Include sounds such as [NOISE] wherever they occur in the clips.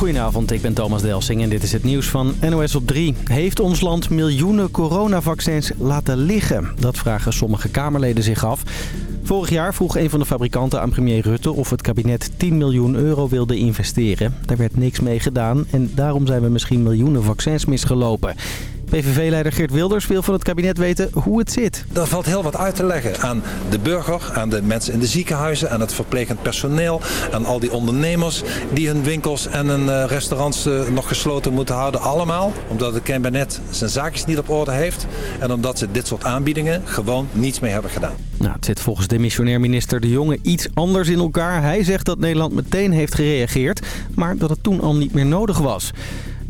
Goedenavond, ik ben Thomas Delsing en dit is het nieuws van NOS op 3. Heeft ons land miljoenen coronavaccins laten liggen? Dat vragen sommige Kamerleden zich af. Vorig jaar vroeg een van de fabrikanten aan premier Rutte of het kabinet 10 miljoen euro wilde investeren. Daar werd niks mee gedaan en daarom zijn we misschien miljoenen vaccins misgelopen. PVV-leider Geert Wilders wil van het kabinet weten hoe het zit. Er valt heel wat uit te leggen aan de burger, aan de mensen in de ziekenhuizen, aan het verplegend personeel, aan al die ondernemers die hun winkels en hun eh, restaurants eh, nog gesloten moeten houden. Allemaal omdat het kabinet zijn zaakjes niet op orde heeft en omdat ze dit soort aanbiedingen gewoon niets mee hebben gedaan. Nou, het zit volgens de missionair minister De Jonge iets anders in elkaar. Hij zegt dat Nederland meteen heeft gereageerd, maar dat het toen al niet meer nodig was.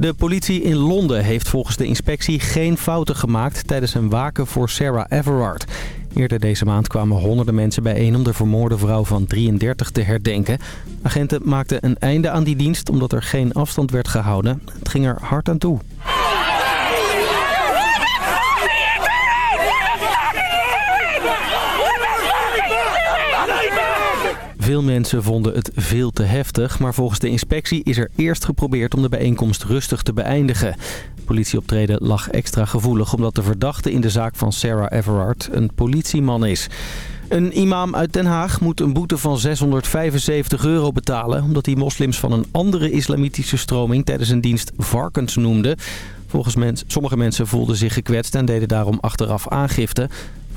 De politie in Londen heeft volgens de inspectie geen fouten gemaakt tijdens een waken voor Sarah Everard. Eerder deze maand kwamen honderden mensen bijeen om de vermoorde vrouw van 33 te herdenken. Agenten maakten een einde aan die dienst omdat er geen afstand werd gehouden. Het ging er hard aan toe. Veel mensen vonden het veel te heftig, maar volgens de inspectie is er eerst geprobeerd om de bijeenkomst rustig te beëindigen. Politieoptreden lag extra gevoelig omdat de verdachte in de zaak van Sarah Everard een politieman is. Een imam uit Den Haag moet een boete van 675 euro betalen... omdat hij moslims van een andere islamitische stroming tijdens een dienst varkens noemde. Volgens mens, sommige mensen voelden zich gekwetst en deden daarom achteraf aangifte.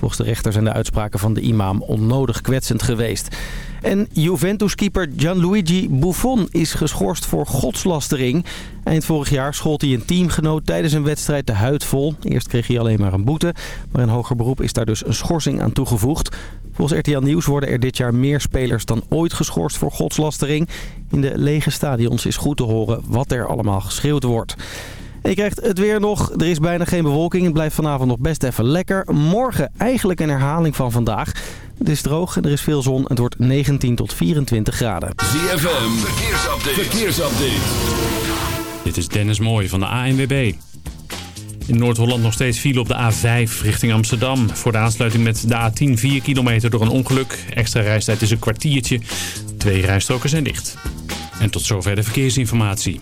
Volgens de rechter zijn de uitspraken van de imam onnodig kwetsend geweest. En Juventus-keeper Gianluigi Buffon is geschorst voor godslastering. Eind vorig jaar schold hij een teamgenoot tijdens een wedstrijd de huid vol. Eerst kreeg hij alleen maar een boete, maar in hoger beroep is daar dus een schorsing aan toegevoegd. Volgens RTL Nieuws worden er dit jaar meer spelers dan ooit geschorst voor godslastering. In de lege stadions is goed te horen wat er allemaal geschreeuwd wordt. Je krijgt het weer nog. Er is bijna geen bewolking. Het blijft vanavond nog best even lekker. Morgen eigenlijk een herhaling van vandaag. Het is droog en er is veel zon. Het wordt 19 tot 24 graden. ZFM, verkeersupdate. verkeersupdate. Dit is Dennis Mooij van de ANWB. In Noord-Holland nog steeds file op de A5 richting Amsterdam. Voor de aansluiting met de A10 4 kilometer door een ongeluk. Extra reistijd is een kwartiertje. Twee rijstroken zijn dicht. En tot zover de verkeersinformatie.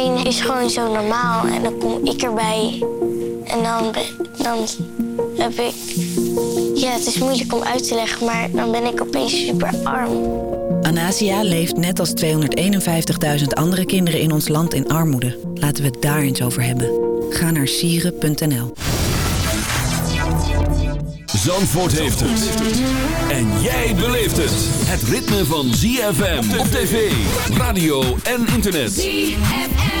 is gewoon zo normaal en dan kom ik erbij. En dan, dan heb ik... Ja, het is moeilijk om uit te leggen, maar dan ben ik opeens super arm. Anasia leeft net als 251.000 andere kinderen in ons land in armoede. Laten we het daar eens over hebben. Ga naar sieren.nl. Zandvoort heeft het. En jij beleeft het. Het ritme van ZFM op tv, radio en internet. ZFM.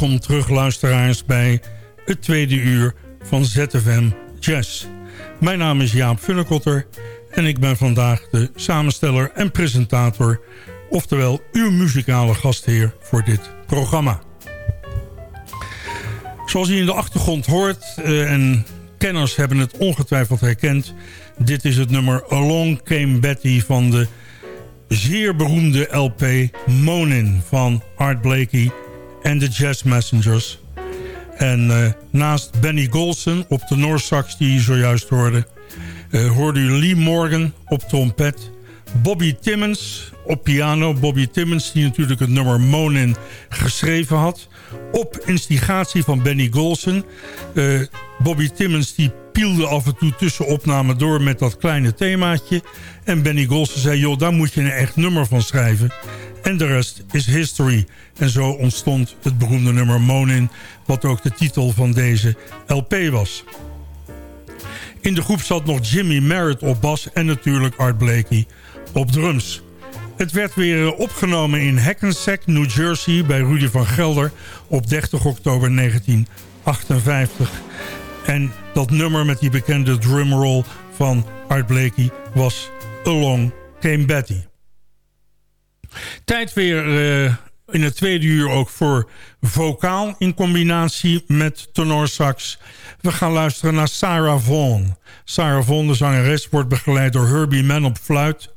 Welkom terug luisteraars bij het tweede uur van ZFM Jazz. Mijn naam is Jaap Funnekotter en ik ben vandaag de samensteller en presentator... oftewel uw muzikale gastheer voor dit programma. Zoals u in de achtergrond hoort, uh, en kenners hebben het ongetwijfeld herkend... dit is het nummer Along Came Betty van de zeer beroemde LP Monin van Art Blakey en de Jazz Messengers. En uh, naast Benny Golson op de Noorsax die je zojuist hoorde... Uh, hoorde u Lee Morgan op trompet... Bobby Timmons op piano. Bobby Timmons die natuurlijk het nummer Monin geschreven had. Op instigatie van Benny Golson. Uh, Bobby Timmons die pielde af en toe tussen opnamen door met dat kleine themaatje. En Benny Golson zei, joh, daar moet je een echt nummer van schrijven. En de rest is history. En zo ontstond het beroemde nummer Monin... wat ook de titel van deze LP was. In de groep zat nog Jimmy Merritt op bas... en natuurlijk Art Blakey op drums. Het werd weer opgenomen in Hackensack, New Jersey... bij Rudy van Gelder op 30 oktober 1958. En dat nummer met die bekende drumroll van Art Blakey was Along Came Betty. Tijd weer uh, in het tweede uur ook voor vocaal in combinatie met tenorsax. We gaan luisteren naar Sarah Vaughan. Sarah Vaughan, de zangeres, wordt begeleid door Herbie Mann op fluit...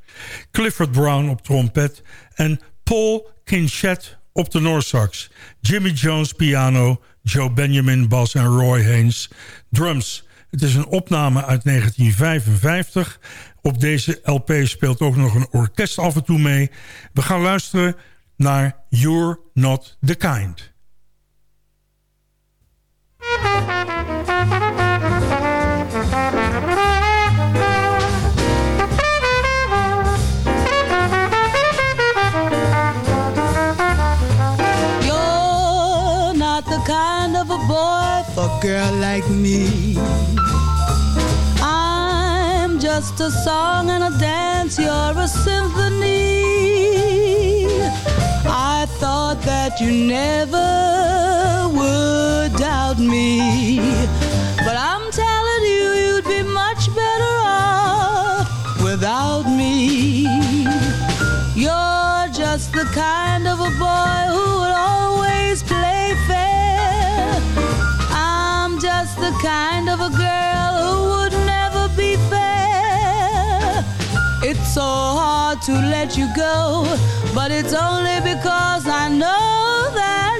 Clifford Brown op trompet en Paul Kinchet op tenorsax. Jimmy Jones piano, Joe Benjamin bas en Roy Haynes drums. Het is een opname uit 1955 op deze LP speelt ook nog een orkest af en toe mee. We gaan luisteren naar You're Not The Kind. Just a song and a dance, you're a symphony. I thought that you never would doubt me. But I'm telling you, you'd be much better off without me. You're just the kind of a boy who would always play fair. I'm just the kind of a girl so hard to let you go, but it's only because I know that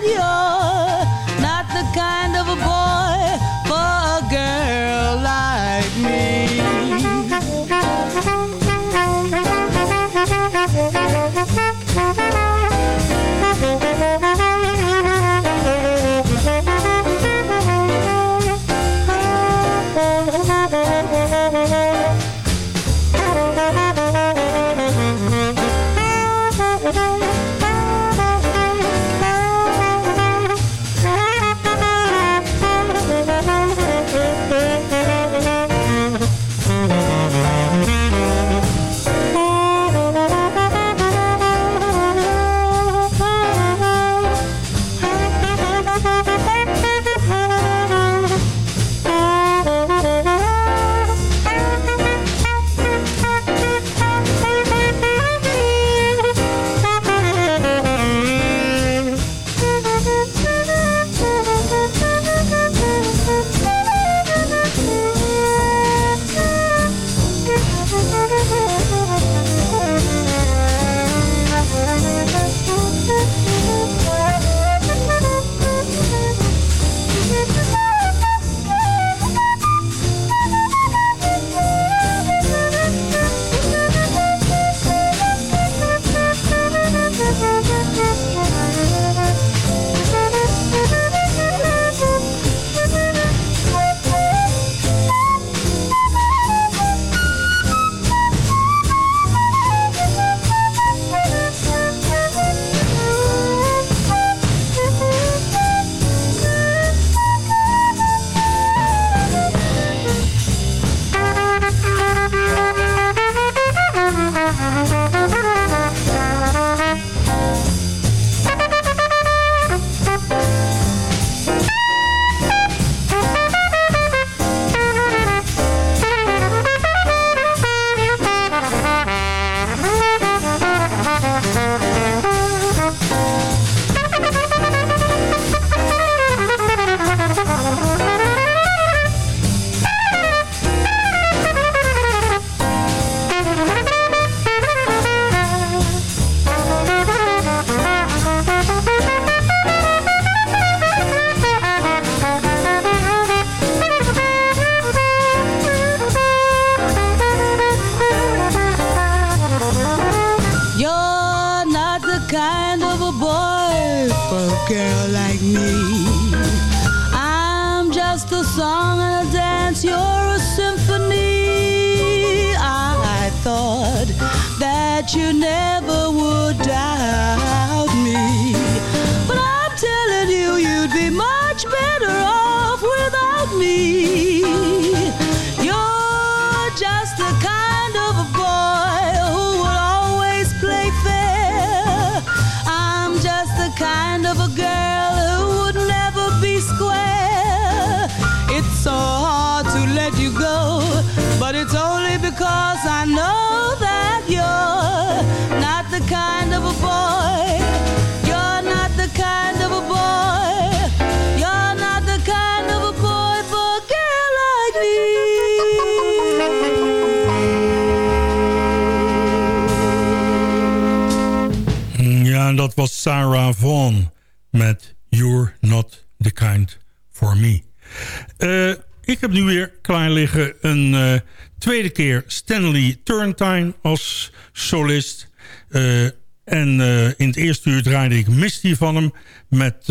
tweede keer Stanley Turrentine als solist. Eh, en in het eerste uur draaide ik Misty van hem met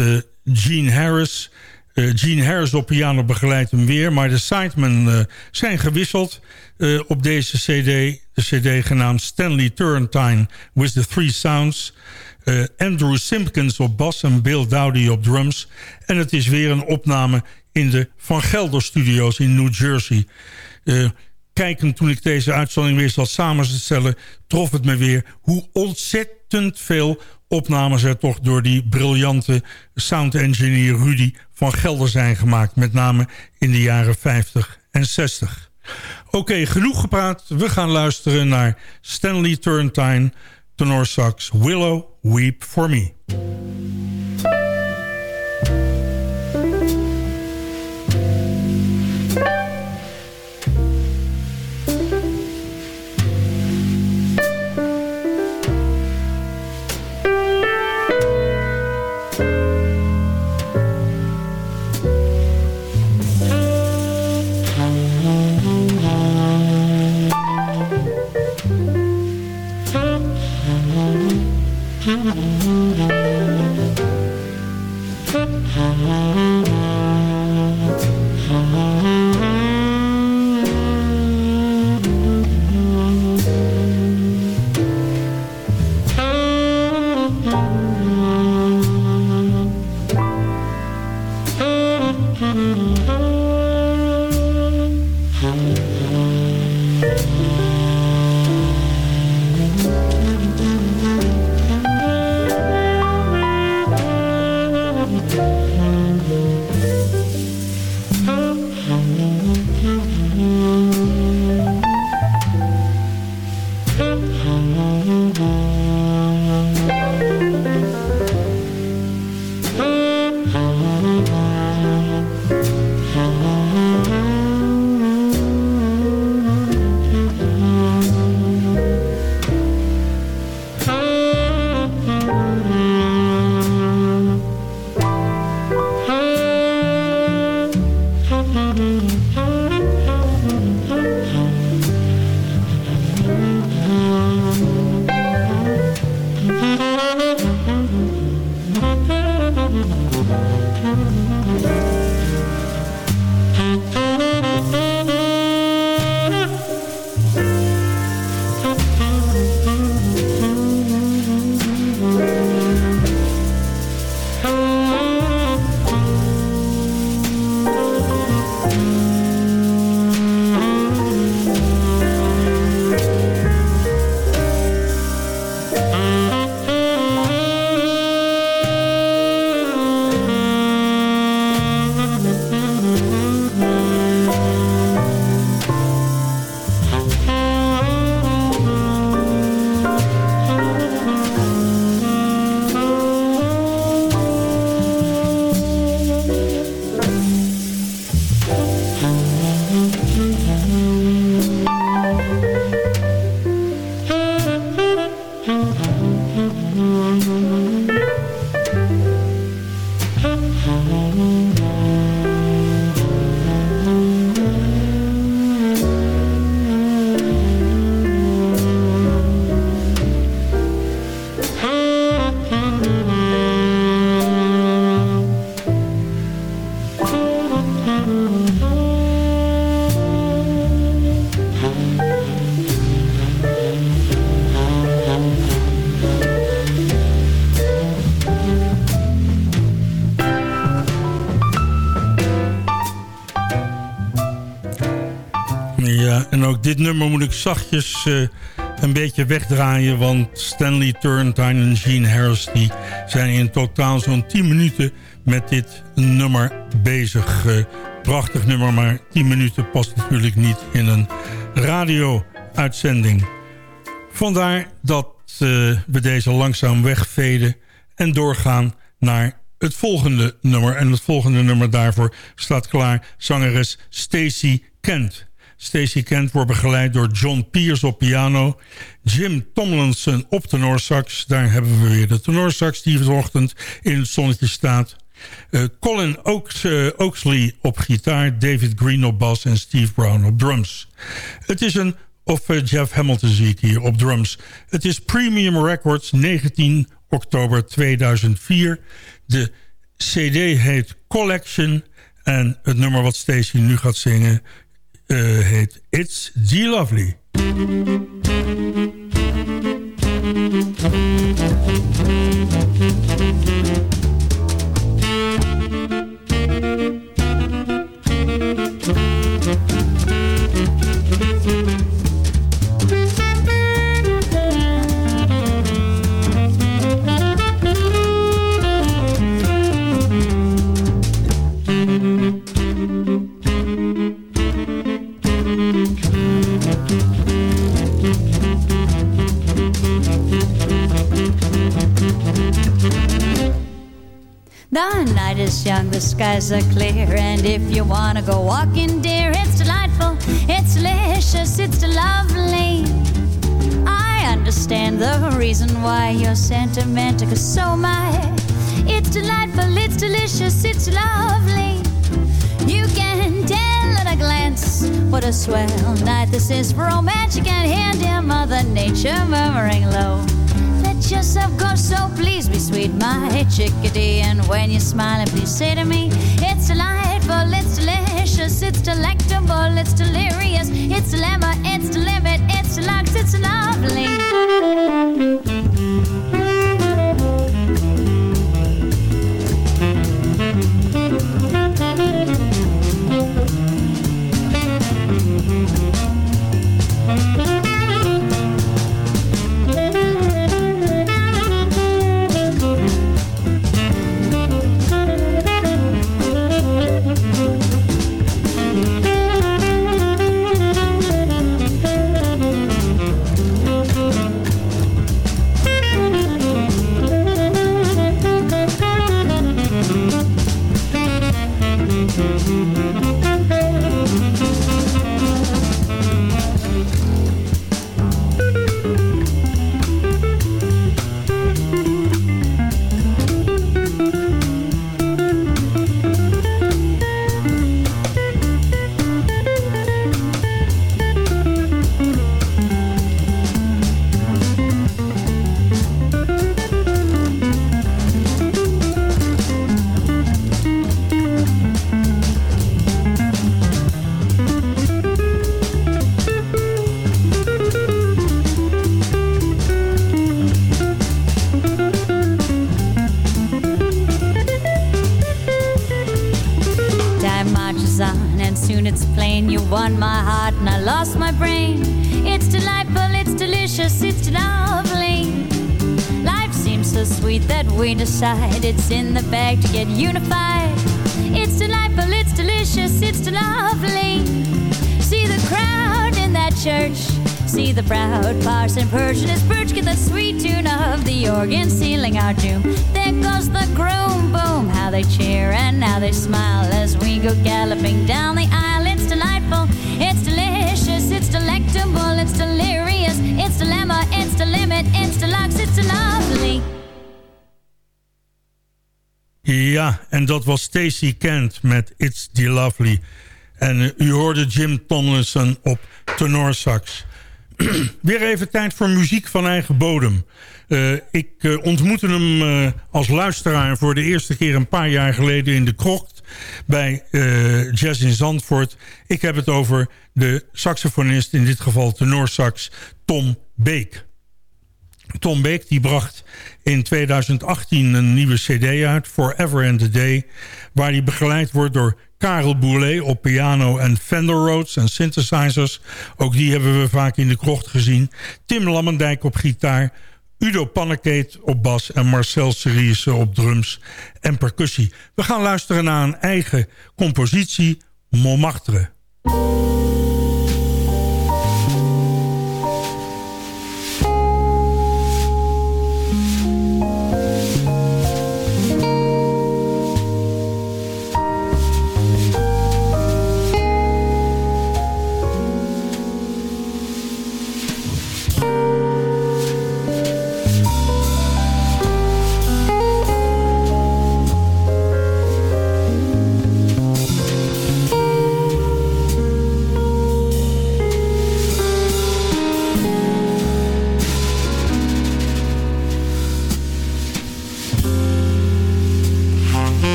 Gene Harris... Gene Harris op piano begeleidt hem weer. Maar de sidemen zijn gewisseld op deze cd. De cd genaamd Stanley Turrentine with the Three Sounds. Andrew Simpkins op bas en Bill Dowdy op drums. En het is weer een opname in de Van Gelder Studios in New Jersey. Kijkend toen ik deze uitzending weer zat samenstellen... trof het me weer hoe ontzettend veel opnames er toch... door die briljante sound engineer Rudy van Gelder zijn gemaakt. Met name in de jaren 50 en 60. Oké, genoeg gepraat. We gaan luisteren naar Stanley Turrentine, sax Willow Weep For Me. Dit nummer moet ik zachtjes uh, een beetje wegdraaien... want Stanley Turrentine en Gene Harris zijn in totaal zo'n 10 minuten met dit nummer bezig. Uh, prachtig nummer, maar 10 minuten past natuurlijk niet in een radio-uitzending. Vandaar dat uh, we deze langzaam wegveden en doorgaan naar het volgende nummer. En het volgende nummer daarvoor staat klaar. Zangeres Stacy Kent. Stacey Kent wordt begeleid door John Pierce op piano. Jim Tomlinson op tenorsax. Daar hebben we weer de tenorsax die vanochtend in het zonnetje staat. Uh, Colin Oaks, uh, Oaksley op gitaar. David Green op bas en Steve Brown op drums. Het is een... Of uh, Jeff Hamilton zie ik hier op drums. Het is Premium Records 19 oktober 2004. De cd heet Collection... En het nummer wat Stacey nu gaat zingen Eh, heet It's G Lovely. The night is young, the skies are clear, and if you wanna go walking, dear, it's delightful, it's delicious, it's lovely. I understand the reason why you're sentimental, cause so am I. It's delightful, it's delicious, it's lovely. You can tell at a glance what a swell night this is for romance. You can hear dear Mother Nature murmuring low let yourself go, so please be sweet, my chickadee. And when you're smiling, please say to me, It's delightful, it's delicious, it's delectable, it's delirious, it's dilemma, it's the limit, it's deluxe, it's lovely. Decide it's in the bag to get unified. It's delightful, it's delicious, it's lovely. See the crowd in that church. See the proud parson perching his perch. Get the sweet tune of the organ sealing our doom. There goes the groom, boom. How they cheer and how they smile as we go galloping down the aisle. The limit, it's lovely. Ja, en dat was Stacey Kent met It's the Lovely. En uh, u hoorde Jim Tomlinson op tenorsax. [CLEARS THROAT] Weer even tijd voor muziek van eigen bodem. Uh, ik uh, ontmoette hem als luisteraar voor de eerste keer een paar jaar geleden in de krocht bij Jazz in Zandvoort. Ik heb het over de saxofonist, in dit geval tenorsax, Tom Beek. Tom Beek die bracht in 2018 een nieuwe cd uit, Forever and a Day... waar hij begeleid wordt door Karel Boulet op piano en Fender Rhodes en synthesizers. Ook die hebben we vaak in de krocht gezien. Tim Lammendijk op gitaar, Udo Pannekeet op bas en Marcel Seriese op drums en percussie. We gaan luisteren naar een eigen compositie, Montmartre.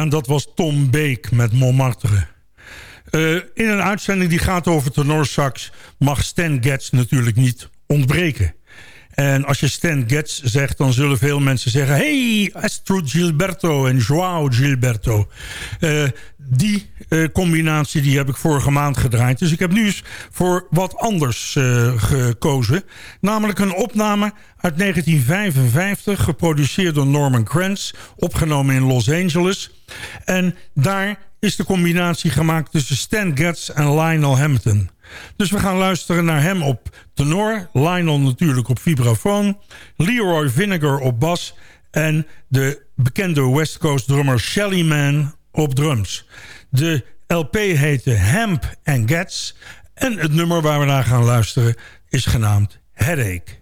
En dat was Tom Beek met Montmartre. Uh, in een uitzending die gaat over tenorsax mag Stan Getz natuurlijk niet ontbreken. En als je Stan Getz zegt, dan zullen veel mensen zeggen... hey, Astro Gilberto en Joao Gilberto. Uh, die uh, combinatie die heb ik vorige maand gedraaid. Dus ik heb nu eens voor wat anders uh, gekozen. Namelijk een opname uit 1955, geproduceerd door Norman Kranz... opgenomen in Los Angeles. En daar is de combinatie gemaakt tussen Stan Getz en Lionel Hampton... Dus we gaan luisteren naar hem op tenor. Lionel natuurlijk op vibrafoon. Leroy Vinegar op bas. En de bekende West Coast drummer Shelly Man op drums. De LP heette Hemp and Gets. En het nummer waar we naar gaan luisteren is genaamd Headache.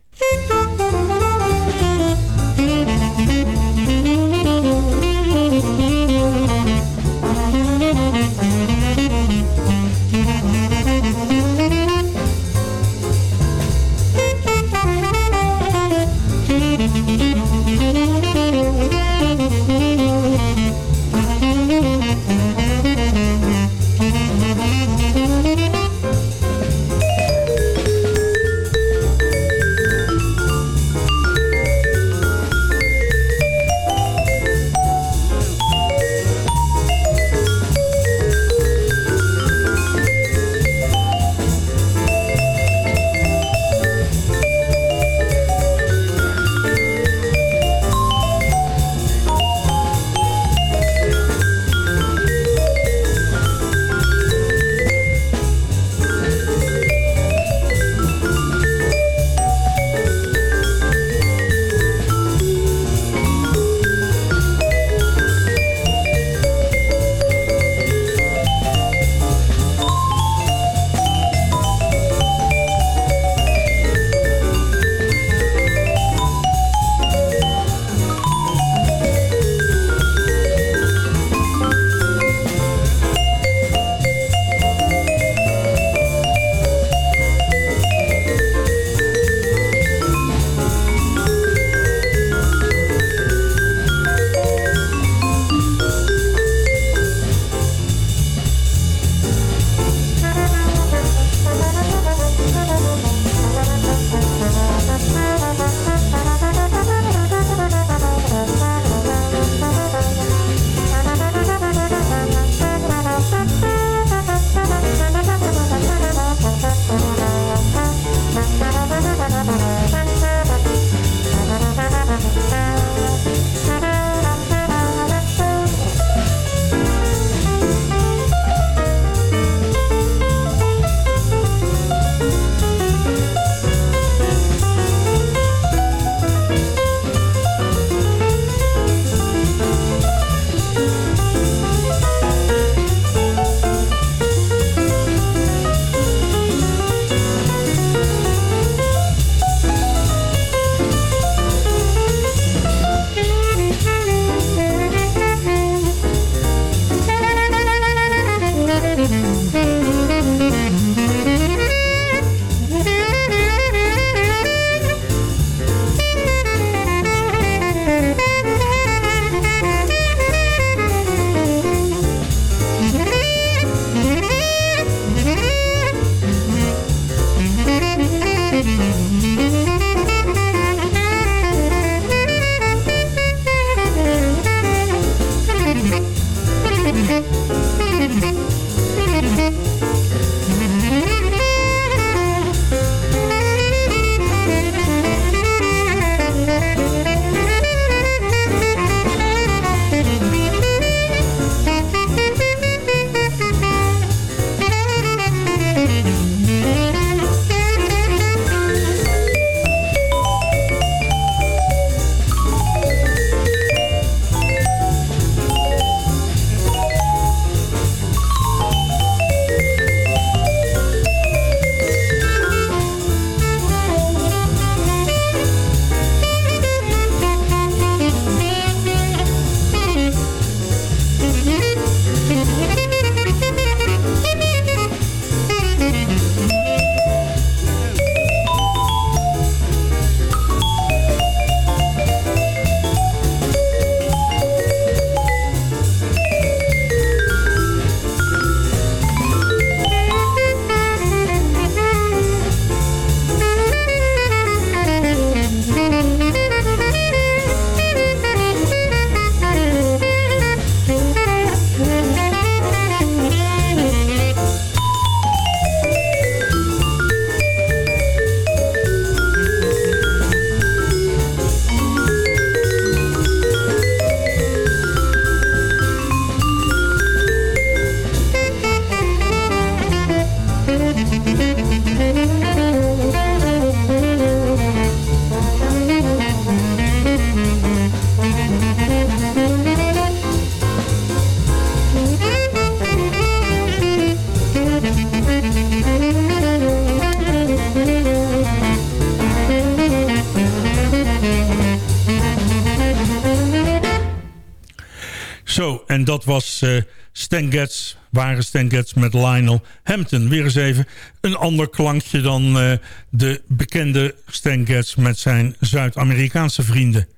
Dat was uh, Stan Getz, ware Stan Getz met Lionel Hampton. Weer eens even een ander klankje dan uh, de bekende Stan Getz met zijn Zuid-Amerikaanse vrienden.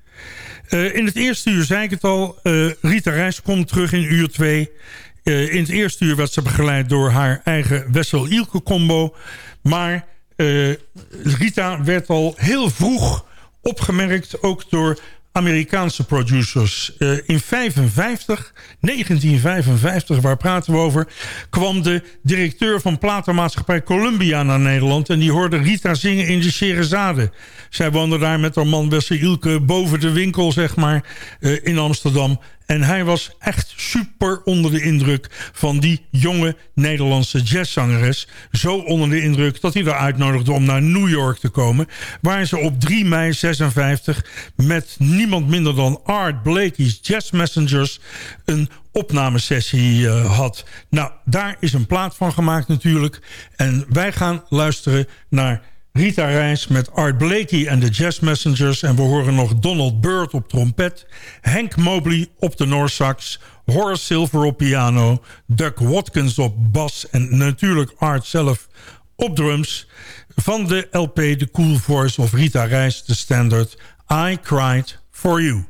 Uh, in het eerste uur zei ik het al, Rita Reis komt terug in uur 2. in het eerste uur werd ze begeleid door haar eigen Wessel-Ilke combo. Maar Rita werd al heel vroeg opgemerkt, ook door Amerikaanse producers. Uh, in 55, 1955, waar praten we over... kwam de directeur van platenmaatschappij Columbia naar Nederland... en die hoorde Rita zingen in de Sherazade. Zij woonde daar met haar man Wessel Ilke boven de winkel, zeg maar, uh, in Amsterdam. En hij was echt super onder de indruk van die jonge Nederlandse jazzzangeres. Zo onder de indruk dat hij haar uitnodigde om naar New York te komen. Waar ze op 3 mei 56 met niemand minder dan Art Blakey's Jazz Messengers een opnamesessie uh, had. Nou, daar is een plaat van gemaakt natuurlijk. En wij gaan luisteren naar Rita Reis met Art Blakey en de Jazz Messengers. En we horen nog Donald Byrd op trompet. Hank Mobley op de Noorsax. Horace Silver op piano. Doug Watkins op bas. En natuurlijk Art zelf op drums. Van de LP The Cool Voice of Rita Reis, de standard I Cried For You.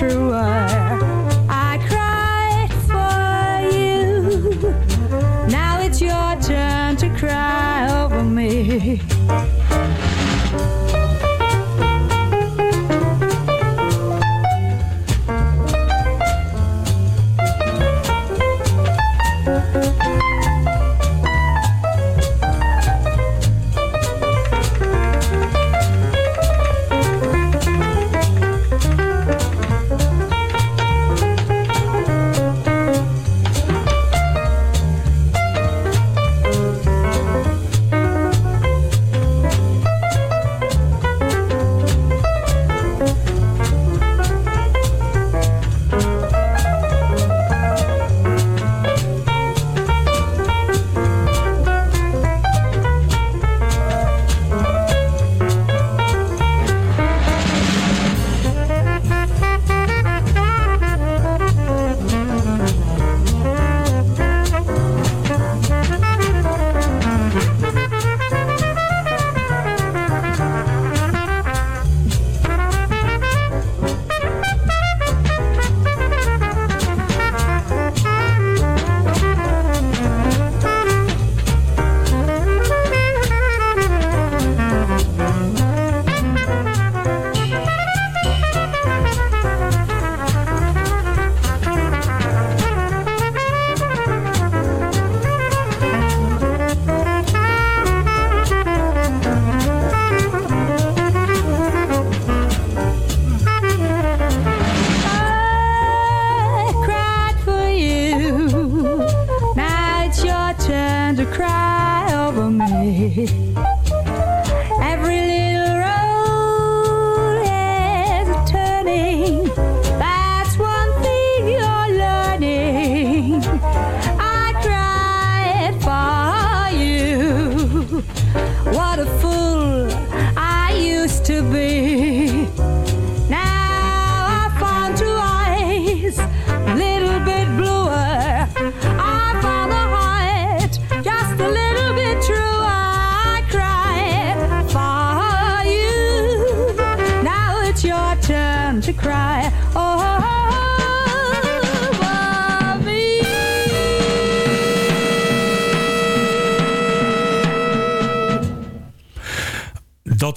Bit. I cried for you. Now it's your turn to cry over me.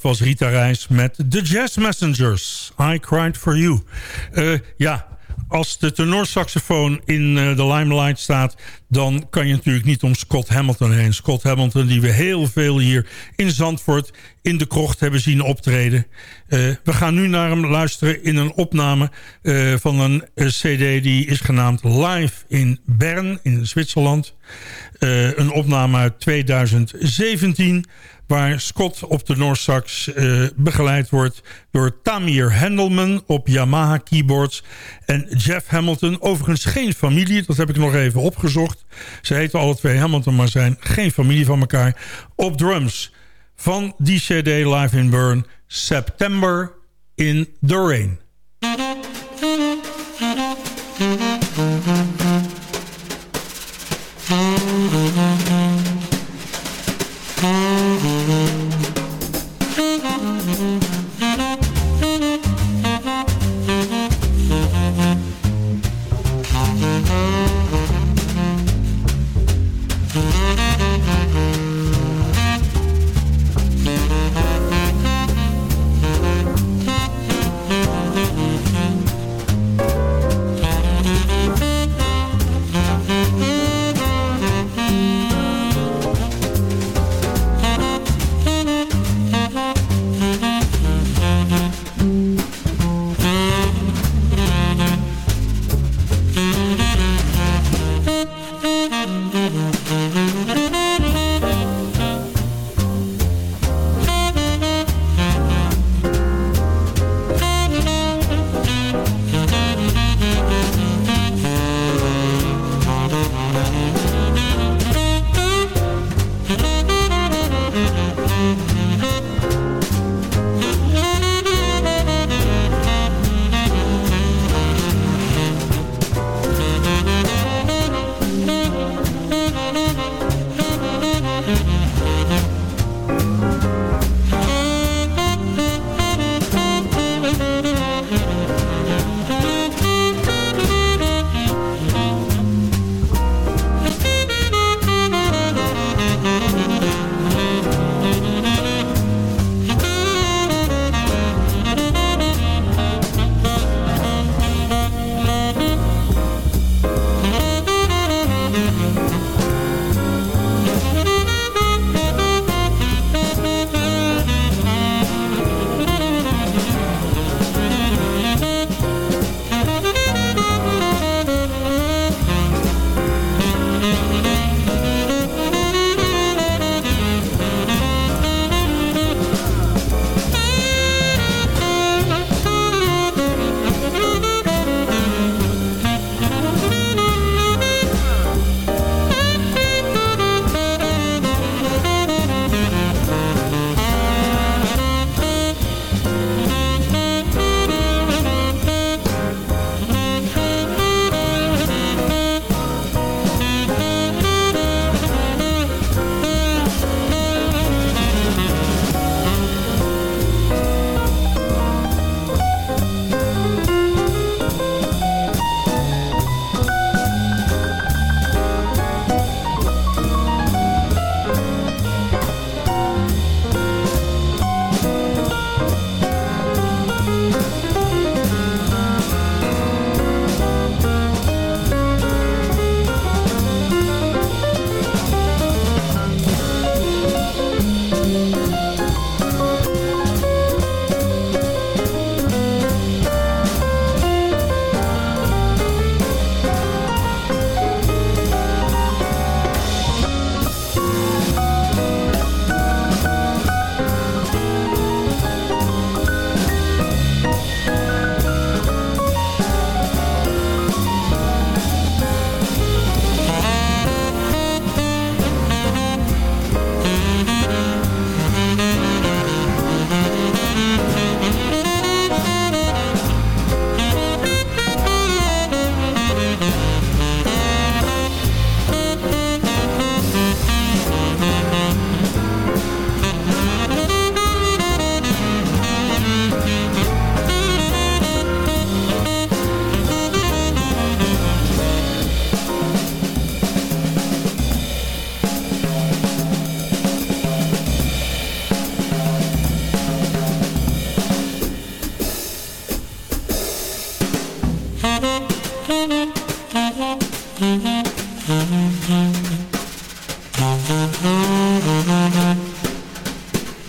Dat was Rita Reis met The Jazz Messengers. I Cried For You. Uh, ja, als de tenorsaxofoon in uh, de limelight staat... dan kan je natuurlijk niet om Scott Hamilton heen. Scott Hamilton die we heel veel hier in Zandvoort... in de krocht hebben zien optreden. Uh, we gaan nu naar hem luisteren in een opname... Van een cd die is genaamd Live in Bern in Zwitserland. een opname uit 2017 waar Scott op de Noorsax uh, begeleid wordt door Tamir Hendelman op Yamaha keyboards en Jeff Hamilton. Overigens geen familie, dat heb ik nog even opgezocht. Ze heten alle twee Hamilton, maar zijn geen familie van elkaar. Op drums van die CD Live in Burn, September in the Rain.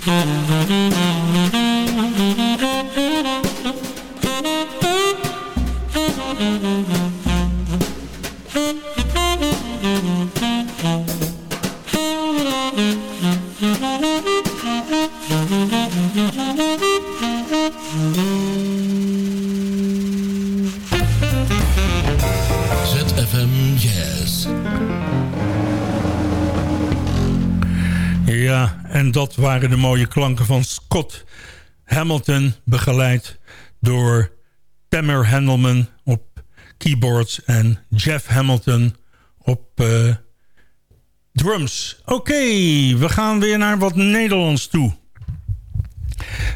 ZFM de mooie klanken van Scott Hamilton... begeleid door Tamer Handelman op keyboards... en Jeff Hamilton op eh, drums. Oké, we gaan weer naar wat Nederlands toe.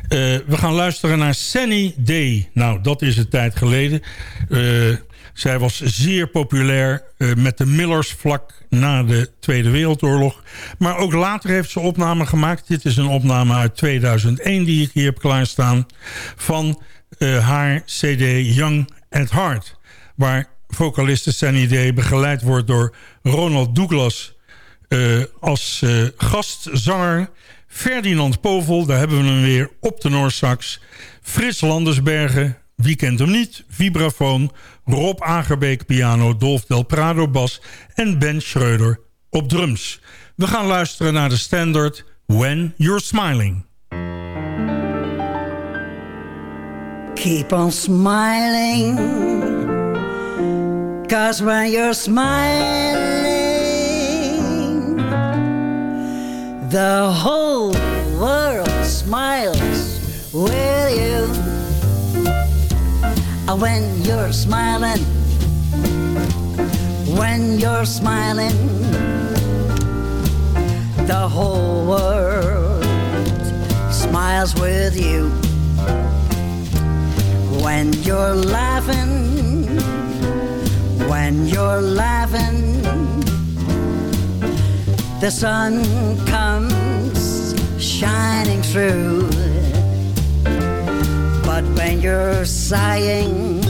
Eh, we gaan luisteren naar Sunny Day. Nou, dat is een tijd geleden. Eh, zij was zeer populair eh, met de Millers vlak na de Tweede Wereldoorlog. Maar ook later heeft ze opnamen gemaakt. Dit is een opname uit 2001 die ik hier heb klaarstaan. Van haar cd Young at Heart. Waar vocaliste Sunny Day begeleid wordt door Ronald Douglas... als gastzanger Ferdinand Povel, daar hebben we hem weer op de Noorsax. Frits Landersbergen, wie kent hem niet? Vibrafoon, Rob Agerbeek piano, Dolf Del Prado bas en Ben Schreuder op drums. We gaan luisteren naar de standard When You're Smiling. Keep on smiling Cause when you're smiling The whole world smiles Uh, when you're smiling, when you're smiling, the whole world smiles with you. When you're laughing, when you're laughing the sun comes shining through. When you're sighing,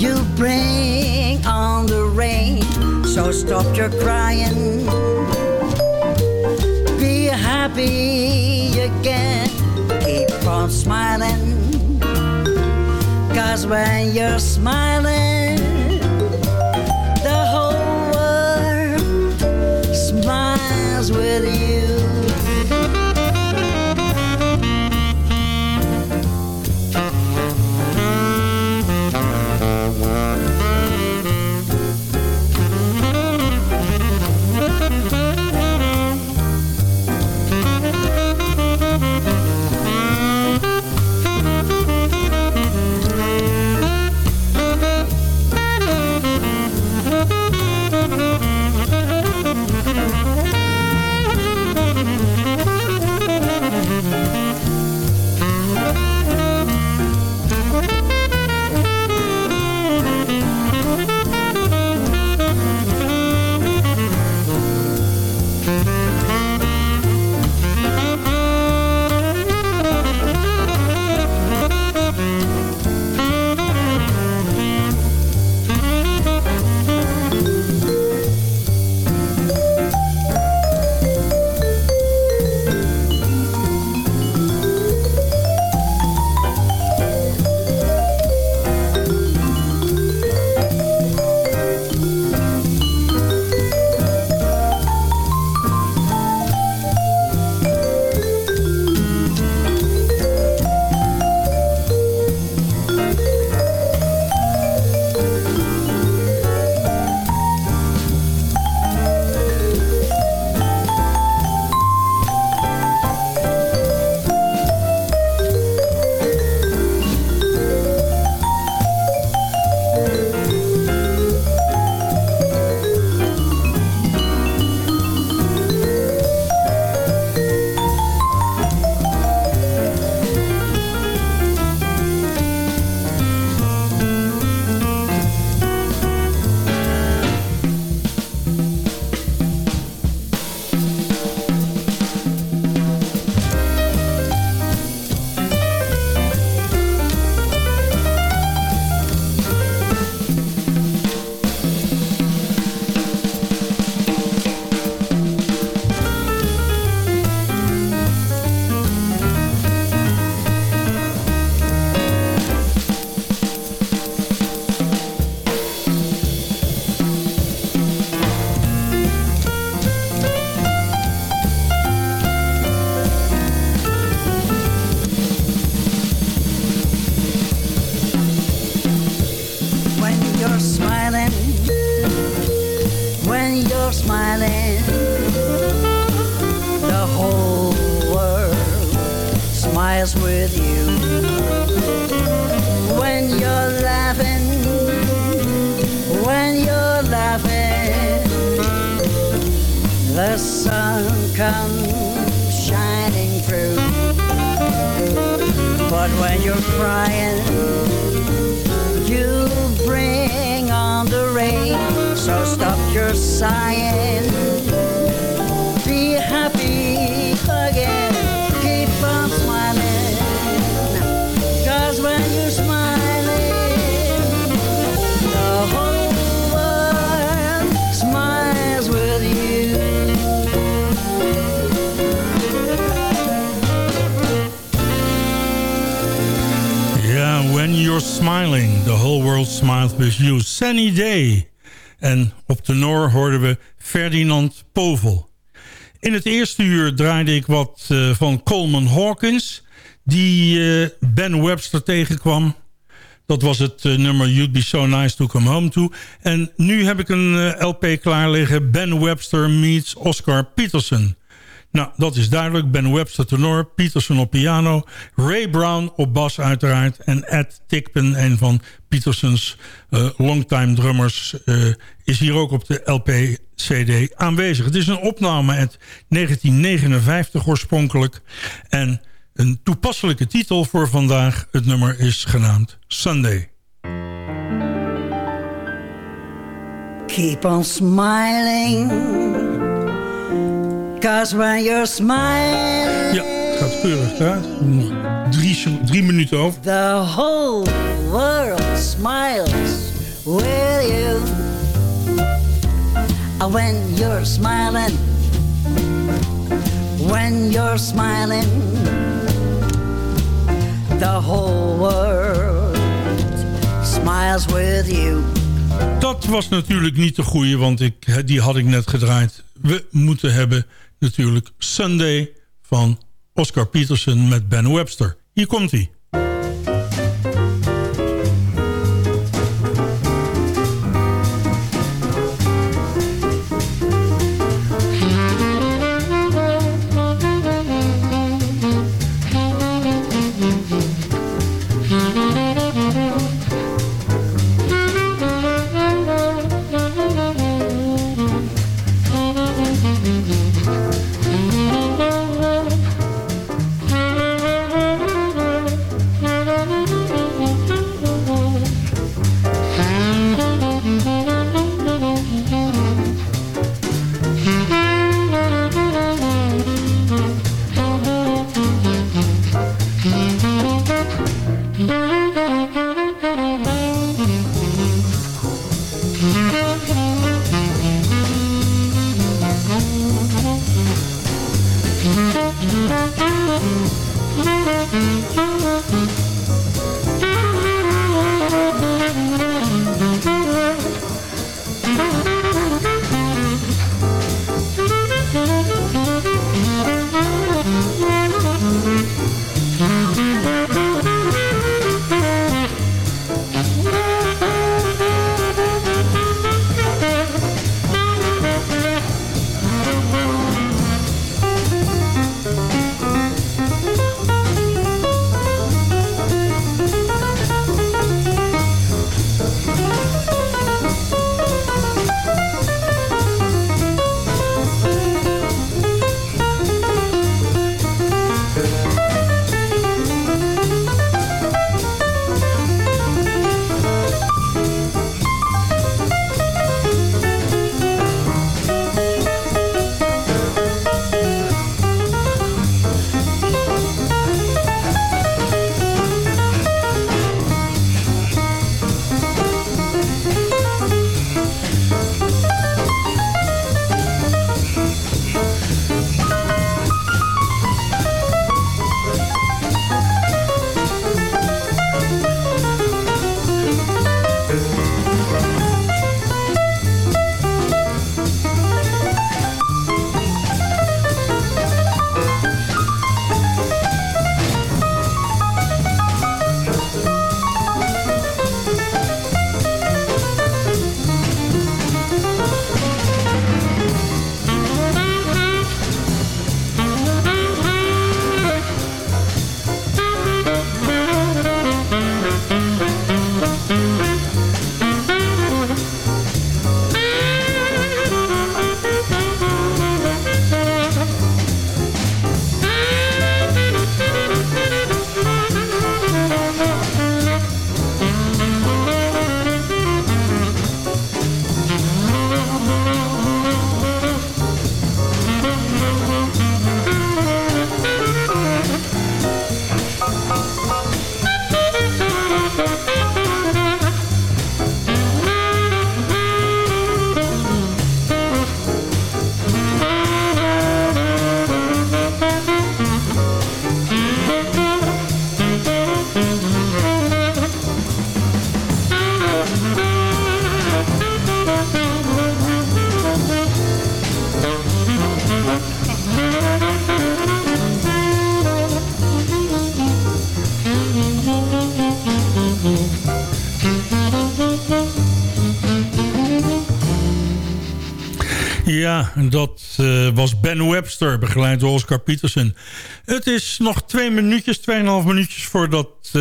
you bring on the rain. So stop your crying. Be happy again. Keep on smiling. Cause when you're smiling, the whole world smiles with you. The sun comes shining through. But when you're crying, you bring on the rain. So stop your sighing. Smiling, the whole world smiles with you. Sunny day. En op tenor hoorden we Ferdinand Povel. In het eerste uur draaide ik wat eh, van Coleman Hawkins... die eh, Ben Webster tegenkwam. Dat was het eh, nummer You'd Be So Nice To Come Home To. En nu heb ik een LP klaar liggen. Ben Webster meets Oscar Peterson. Nou, dat is duidelijk. Ben Webster tenor, Peterson op piano... Ray Brown op bas uiteraard... en Ed Tickpen, een van Petersons uh, longtime drummers... Uh, is hier ook op de LP-CD aanwezig. Het is een opname uit 1959 oorspronkelijk... en een toepasselijke titel voor vandaag. Het nummer is genaamd Sunday. Keep on smiling. Cause when you're smiling. Ja, het gaat keurig uit. Nog drie, drie minuten over. The whole world smiles with you. And when you're smiling. When you're smiling. The whole world smiles with you. Dat was natuurlijk niet de goede, want ik, die had ik net gedraaid. We moeten hebben natuurlijk Sunday van Oscar Peterson met Ben Webster. Hier komt hij. Dat uh, was Ben Webster, begeleid door Oscar Peterson. Het is nog twee minuutjes, tweeënhalf minuutjes voordat uh,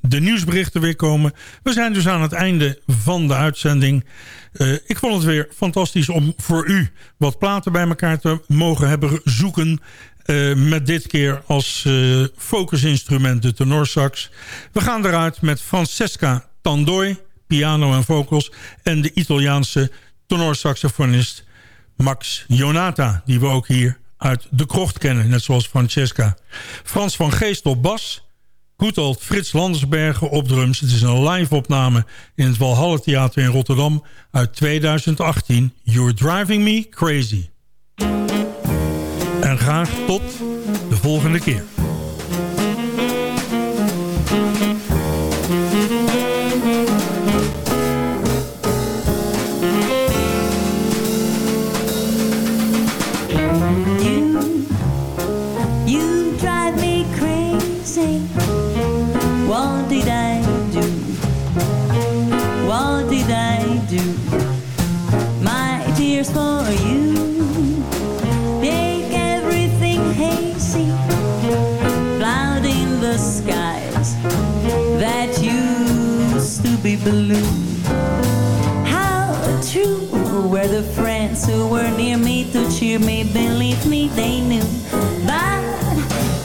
de nieuwsberichten weer komen. We zijn dus aan het einde van de uitzending. Uh, ik vond het weer fantastisch om voor u wat platen bij elkaar te mogen hebben zoeken. Met dit keer als focusinstrument de tenorsax. We gaan eruit met Francesca Tandoi, piano en vocals... en de Italiaanse tenorsaxofonist Max Jonata... die we ook hier uit de krocht kennen, net zoals Francesca. Frans van Geest op bas... Goed old Frits Landersbergen op drums. Het is een live opname in het Walhalla Theater in Rotterdam uit 2018. You're Driving Me Crazy. En graag tot de volgende keer. Balloon. How true were the friends who were near me to cheer me, believe me, they knew. But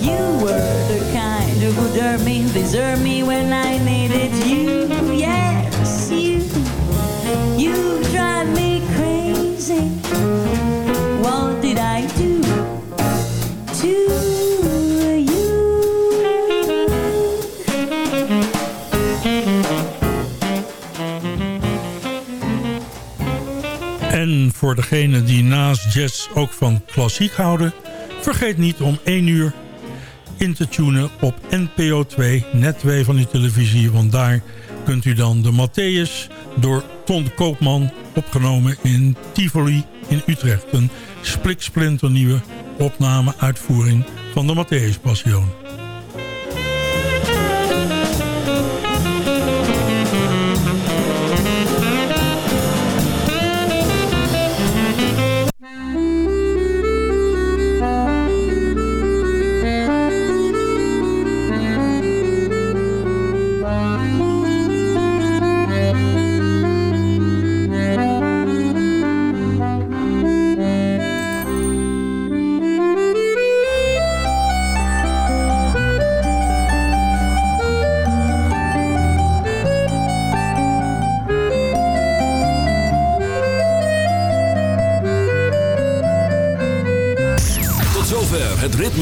you were the kind who would me, desert me when I needed you. Yes, voor degenen die naast jazz ook van klassiek houden... vergeet niet om 1 uur in te tunen op NPO 2, net 2 van uw televisie. Want daar kunt u dan de Matthäus door Ton Koopman opgenomen in Tivoli in Utrecht. Een spliksplinternieuwe opname, uitvoering van de Matthäus Passion.